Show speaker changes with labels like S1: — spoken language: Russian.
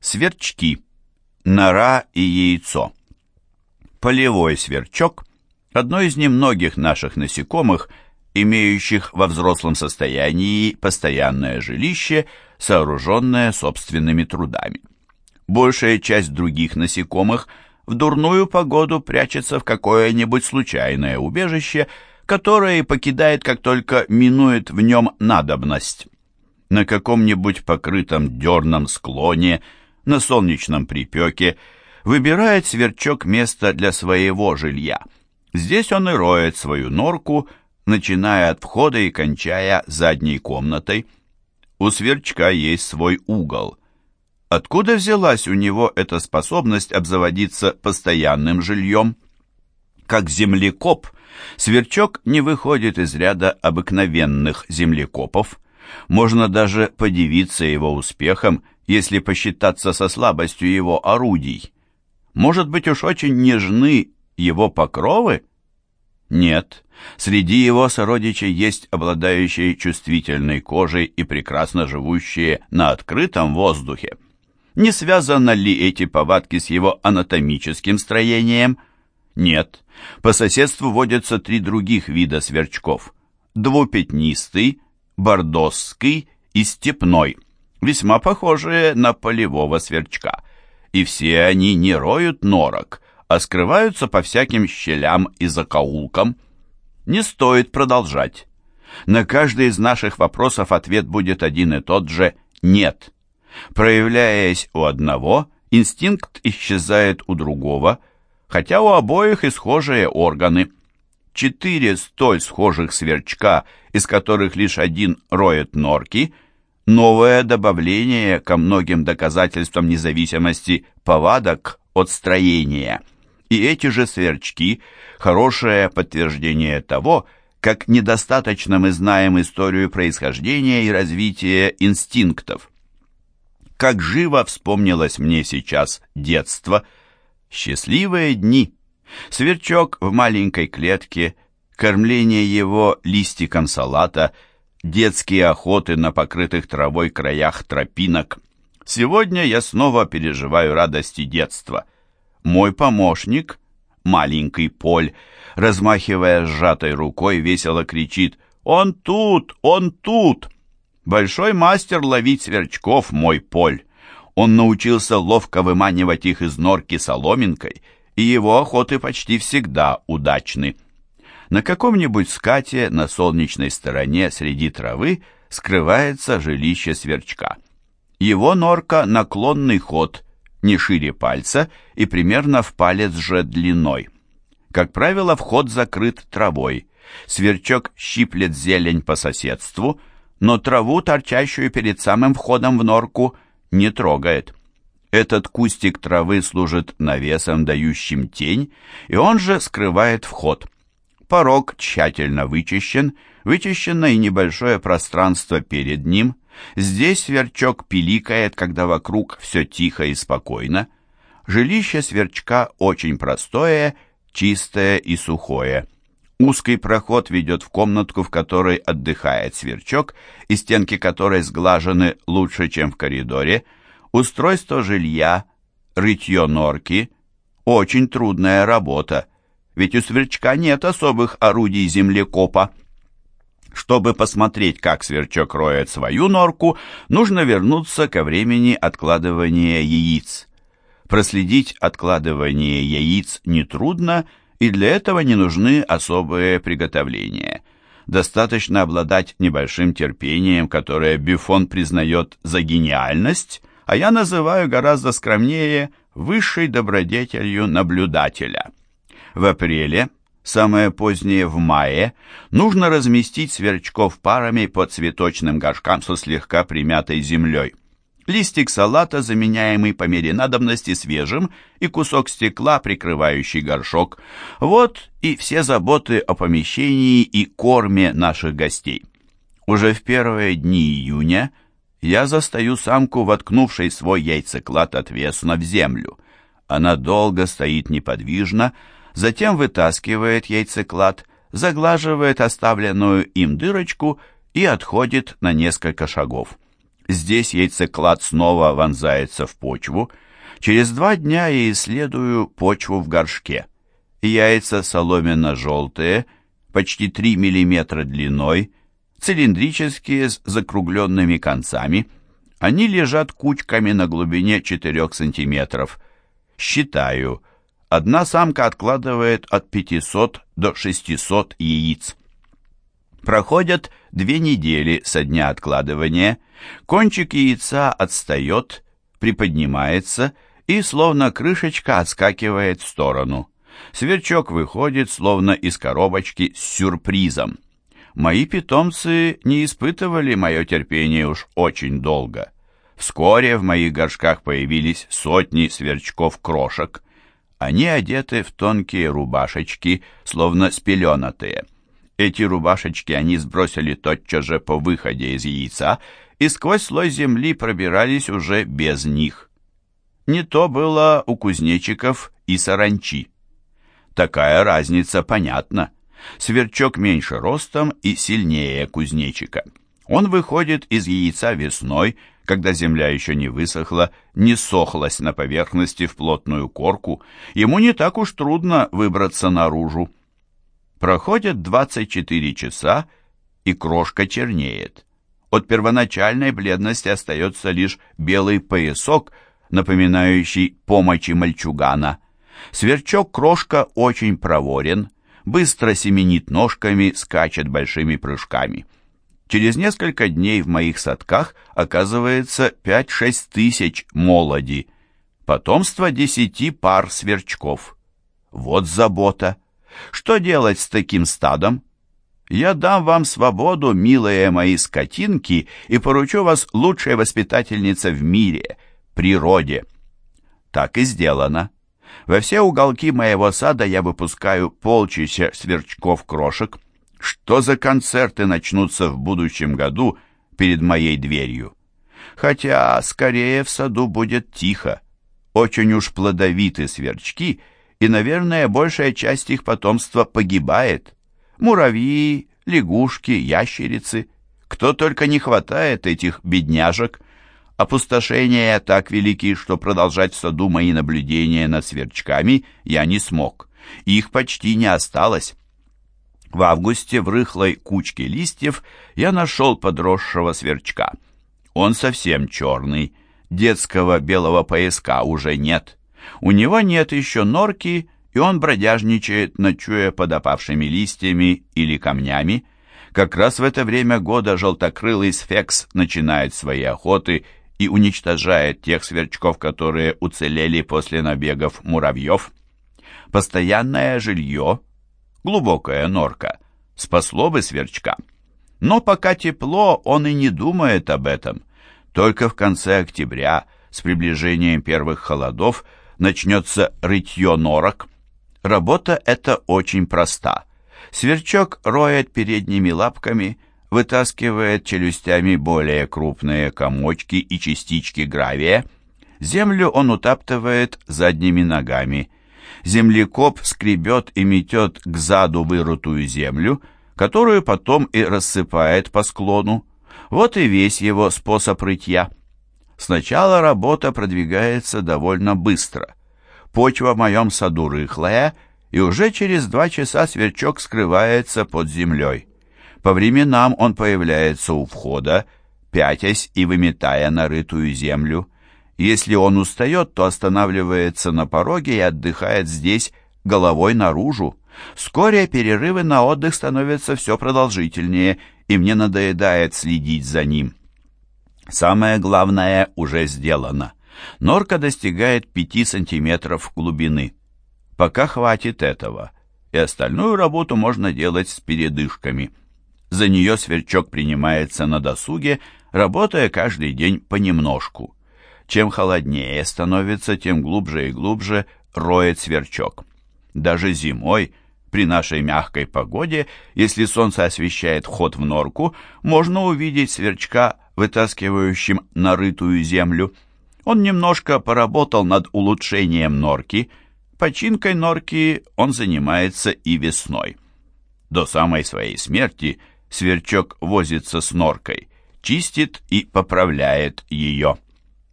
S1: Сверчки. Нора и яйцо. Полевой сверчок – одно из немногих наших насекомых, имеющих во взрослом состоянии постоянное жилище, сооруженное собственными трудами. Большая часть других насекомых в дурную погоду прячется в какое-нибудь случайное убежище, которое покидает, как только минует в нем надобность. На каком-нибудь покрытом дерном склоне – на солнечном припеке, выбирает сверчок место для своего жилья. Здесь он и роет свою норку, начиная от входа и кончая задней комнатой. У сверчка есть свой угол. Откуда взялась у него эта способность обзаводиться постоянным жильем? Как землекоп, сверчок не выходит из ряда обыкновенных землекопов. Можно даже подивиться его успехом, если посчитаться со слабостью его орудий. Может быть уж очень нежны его покровы? Нет, среди его сородичей есть обладающие чувствительной кожей и прекрасно живущие на открытом воздухе. Не связаны ли эти повадки с его анатомическим строением? Нет. По соседству водятся три других вида сверчков. Двупятнистый, бордосский и степной – весьма похожие на полевого сверчка, и все они не роют норок, а скрываются по всяким щелям и закоулкам. Не стоит продолжать. На каждый из наших вопросов ответ будет один и тот же «нет». Проявляясь у одного, инстинкт исчезает у другого, хотя у обоих и схожие органы. Четыре столь схожих сверчка, из которых лишь один роет норки – новое добавление ко многим доказательствам независимости повадок от строения. И эти же сверчки – хорошее подтверждение того, как недостаточно мы знаем историю происхождения и развития инстинктов. Как живо вспомнилось мне сейчас детство, счастливые дни. Сверчок в маленькой клетке, кормление его листиком салата – детские охоты на покрытых травой краях тропинок. Сегодня я снова переживаю радости детства. Мой помощник, маленький Поль, размахивая сжатой рукой, весело кричит «Он тут! Он тут!» Большой мастер ловить сверчков, мой Поль. Он научился ловко выманивать их из норки соломинкой, и его охоты почти всегда удачны. На каком-нибудь скате на солнечной стороне среди травы скрывается жилище сверчка. Его норка наклонный ход, не шире пальца и примерно в палец же длиной. Как правило, вход закрыт травой. Сверчок щиплет зелень по соседству, но траву, торчащую перед самым входом в норку, не трогает. Этот кустик травы служит навесом, дающим тень, и он же скрывает вход. Порог тщательно вычищен, вычищено и небольшое пространство перед ним. Здесь сверчок пиликает, когда вокруг все тихо и спокойно. Жилище сверчка очень простое, чистое и сухое. Узкий проход ведет в комнатку, в которой отдыхает сверчок, и стенки которой сглажены лучше, чем в коридоре. Устройство жилья, рытье норки – очень трудная работа ведь у сверчка нет особых орудий землекопа. Чтобы посмотреть, как сверчок роет свою норку, нужно вернуться ко времени откладывания яиц. Проследить откладывание яиц нетрудно, и для этого не нужны особые приготовления. Достаточно обладать небольшим терпением, которое Бюфон признает за гениальность, а я называю гораздо скромнее высшей добродетелью наблюдателя. В апреле, самое позднее в мае, нужно разместить сверчков парами по цветочным горшкам со слегка примятой землей. Листик салата, заменяемый по мере надобности свежим, и кусок стекла, прикрывающий горшок. Вот и все заботы о помещении и корме наших гостей. Уже в первые дни июня я застаю самку, воткнувшей свой яйцеклад отвесно в землю. Она долго стоит неподвижно, затем вытаскивает яйцеклад, заглаживает оставленную им дырочку и отходит на несколько шагов. Здесь яйцеклад снова вонзается в почву. Через два дня я исследую почву в горшке. Яйца соломенно-желтые, почти 3 мм длиной, цилиндрические с закругленными концами. Они лежат кучками на глубине 4 см. Считаю, одна самка откладывает от 500 до 600 яиц. Проходят две недели со дня откладывания, кончик яйца отстает, приподнимается и, словно крышечка, отскакивает в сторону. Сверчок выходит, словно из коробочки, с сюрпризом. Мои питомцы не испытывали мое терпение уж очень долго. Вскоре в моих горшках появились сотни сверчков-крошек. Они одеты в тонкие рубашечки, словно спеленатые. Эти рубашечки они сбросили тотчас же по выходе из яйца и сквозь слой земли пробирались уже без них. Не то было у кузнечиков и саранчи. Такая разница понятна. Сверчок меньше ростом и сильнее кузнечика. Он выходит из яйца весной, когда земля еще не высохла, не сохлась на поверхности в плотную корку. Ему не так уж трудно выбраться наружу. Проходят 24 часа, и крошка чернеет. От первоначальной бледности остается лишь белый поясок, напоминающий помощи мальчугана – Сверчок-крошка очень проворен, быстро семенит ножками, скачет большими прыжками. Через несколько дней в моих садках оказывается 5-6 тысяч молоди, потомство десяти пар сверчков. Вот забота. Что делать с таким стадом? Я дам вам свободу, милые мои скотинки, и поручу вас лучшей воспитательнице в мире, природе. Так и сделано. Во все уголки моего сада я выпускаю полчища сверчков-крошек. Что за концерты начнутся в будущем году перед моей дверью? Хотя, скорее, в саду будет тихо. Очень уж плодовиты сверчки, и, наверное, большая часть их потомства погибает. Муравьи, лягушки, ящерицы. Кто только не хватает этих бедняжек — Опустошения так велики, что продолжать в саду мои наблюдения над сверчками я не смог. Их почти не осталось. В августе в рыхлой кучке листьев я нашел подросшего сверчка. Он совсем черный, детского белого пояска уже нет. У него нет еще норки, и он бродяжничает, ночуя под опавшими листьями или камнями. Как раз в это время года желтокрылый сфекс начинает свои охоты и уничтожает тех сверчков, которые уцелели после набегов муравьев. Постоянное жилье, глубокая норка, спасло бы сверчка. Но пока тепло, он и не думает об этом. Только в конце октября, с приближением первых холодов, начнется рытье норок. Работа эта очень проста. Сверчок роет передними лапками – вытаскивает челюстями более крупные комочки и частички гравия. Землю он утаптывает задними ногами. Землекоп скребет и метет к заду вырутую землю, которую потом и рассыпает по склону. Вот и весь его способ рытья. Сначала работа продвигается довольно быстро. Почва в моем саду рыхлая, и уже через два часа сверчок скрывается под землей. По временам он появляется у входа, пятясь и выметая нарытую землю. Если он устает, то останавливается на пороге и отдыхает здесь головой наружу. Вскоре перерывы на отдых становятся все продолжительнее, и мне надоедает следить за ним. Самое главное уже сделано. Норка достигает 5 сантиметров глубины. Пока хватит этого, и остальную работу можно делать с передышками. За нее сверчок принимается на досуге, работая каждый день понемножку. Чем холоднее становится, тем глубже и глубже роет сверчок. Даже зимой, при нашей мягкой погоде, если солнце освещает вход в норку, можно увидеть сверчка, вытаскивающим нарытую землю. Он немножко поработал над улучшением норки. Починкой норки он занимается и весной. До самой своей смерти – Сверчок возится с норкой, чистит и поправляет ее.